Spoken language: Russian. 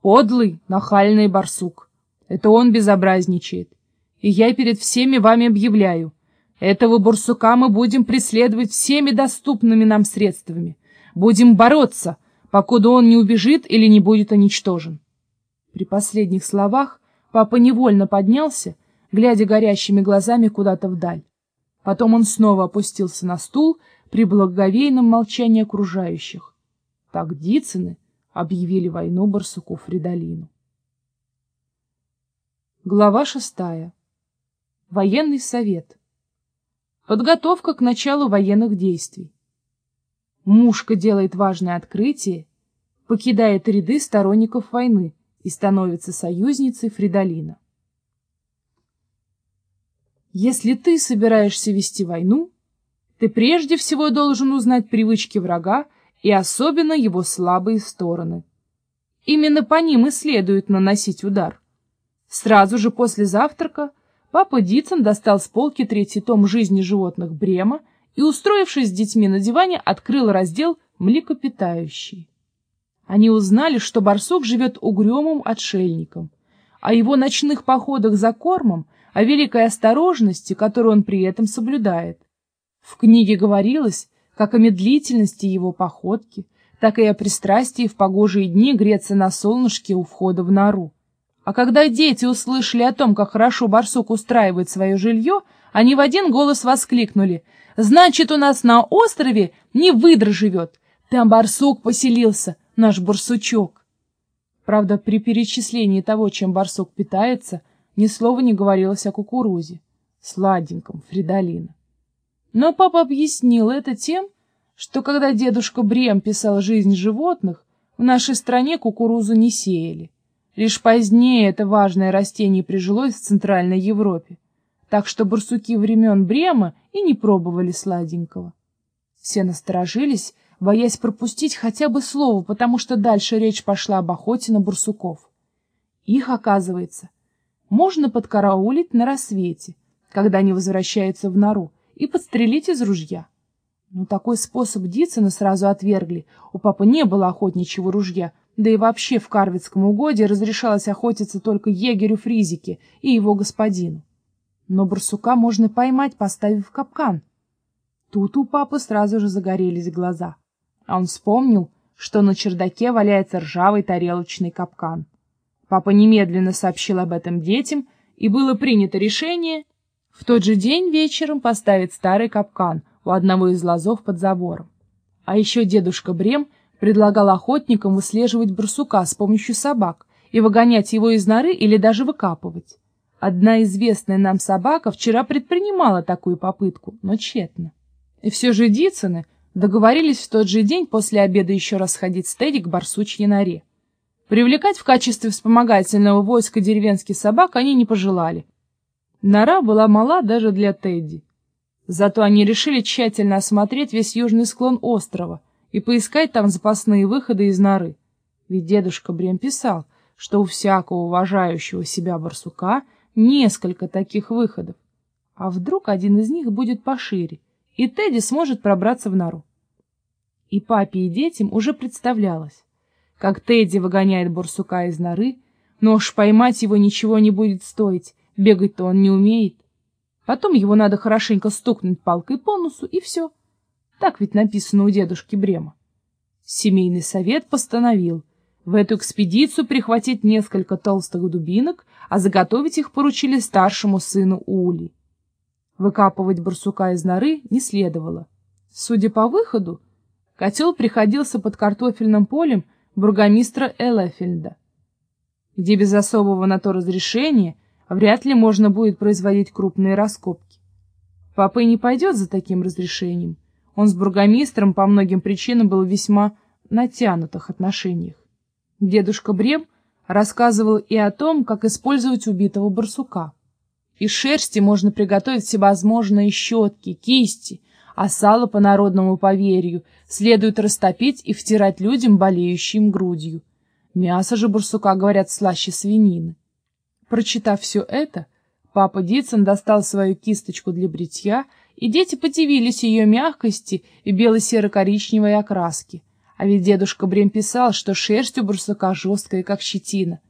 Подлый, нахальный барсук. Это он безобразничает. И я перед всеми вами объявляю, этого барсука мы будем преследовать всеми доступными нам средствами. Будем бороться, покуда он не убежит или не будет уничтожен. При последних словах папа невольно поднялся, глядя горящими глазами куда-то вдаль. Потом он снова опустился на стул при благоговейном молчании окружающих. Так Дицыны объявили войну барсуку Фридолину. Глава шестая. Военный совет. Подготовка к началу военных действий. Мушка делает важное открытие, покидает ряды сторонников войны и становится союзницей Фридолина. Если ты собираешься вести войну, ты прежде всего должен узнать привычки врага и особенно его слабые стороны. Именно по ним и следует наносить удар. Сразу же после завтрака Папа Дитсон достал с полки третий том «Жизни животных Брема» и, устроившись с детьми на диване, открыл раздел «Млекопитающие». Они узнали, что барсук живет угрюмым отшельником, о его ночных походах за кормом, о великой осторожности, которую он при этом соблюдает. В книге говорилось как о медлительности его походки, так и о пристрастии в погожие дни греться на солнышке у входа в нору. А когда дети услышали о том, как хорошо барсук устраивает свое жилье, они в один голос воскликнули. «Значит, у нас на острове не выдра живет. Там барсук поселился, наш барсучок». Правда, при перечислении того, чем барсук питается, ни слова не говорилось о кукурузе, сладеньком Фридолина. Но папа объяснил это тем, что когда дедушка Брем писал «Жизнь животных», в нашей стране кукурузу не сеяли. Лишь позднее это важное растение прижилось в Центральной Европе, так что барсуки времен Брема и не пробовали сладенького. Все насторожились, боясь пропустить хотя бы слово, потому что дальше речь пошла об охоте на барсуков. Их, оказывается, можно подкараулить на рассвете, когда они возвращаются в нору, и подстрелить из ружья. Но такой способ Дицына сразу отвергли. У папы не было охотничьего ружья, да и вообще в Карвицком угоде разрешалось охотиться только егерю Фризике и его господину. Но барсука можно поймать, поставив капкан. Тут у папы сразу же загорелись глаза. А он вспомнил, что на чердаке валяется ржавый тарелочный капкан. Папа немедленно сообщил об этом детям, и было принято решение в тот же день вечером поставить старый капкан у одного из лазов под забором. А еще дедушка Брем предлагал охотникам выслеживать барсука с помощью собак и выгонять его из норы или даже выкапывать. Одна известная нам собака вчера предпринимала такую попытку, но тщетно. И все же Дицыны договорились в тот же день после обеда еще раз сходить с Тедди к барсучьей норе. Привлекать в качестве вспомогательного войска деревенских собак они не пожелали. Нора была мала даже для Тедди. Зато они решили тщательно осмотреть весь южный склон острова — и поискать там запасные выходы из норы. Ведь дедушка Брем писал, что у всякого уважающего себя барсука несколько таких выходов. А вдруг один из них будет пошире, и Тедди сможет пробраться в нору? И папе, и детям уже представлялось, как Тедди выгоняет барсука из норы, но уж поймать его ничего не будет стоить, бегать-то он не умеет. Потом его надо хорошенько стукнуть палкой по носу, и все — так ведь написано у дедушки Брема. Семейный совет постановил в эту экспедицию прихватить несколько толстых дубинок, а заготовить их поручили старшему сыну Ули. Выкапывать барсука из норы не следовало. Судя по выходу, котел приходился под картофельным полем бургомистра Элефельда, где без особого на то разрешения вряд ли можно будет производить крупные раскопки. Папа не пойдет за таким разрешением — он с бургомистром по многим причинам был в весьма натянутых отношениях. Дедушка Брем рассказывал и о том, как использовать убитого барсука. Из шерсти можно приготовить всевозможные щетки, кисти, а сало по народному поверью следует растопить и втирать людям, болеющим грудью. Мясо же барсука, говорят, слаще свинины. Прочитав все это, папа Дитсон достал свою кисточку для бритья и дети подивились ее мягкости и бело-серо-коричневой окраске. А ведь дедушка Брем писал, что шерсть у барсука жесткая, как щетина.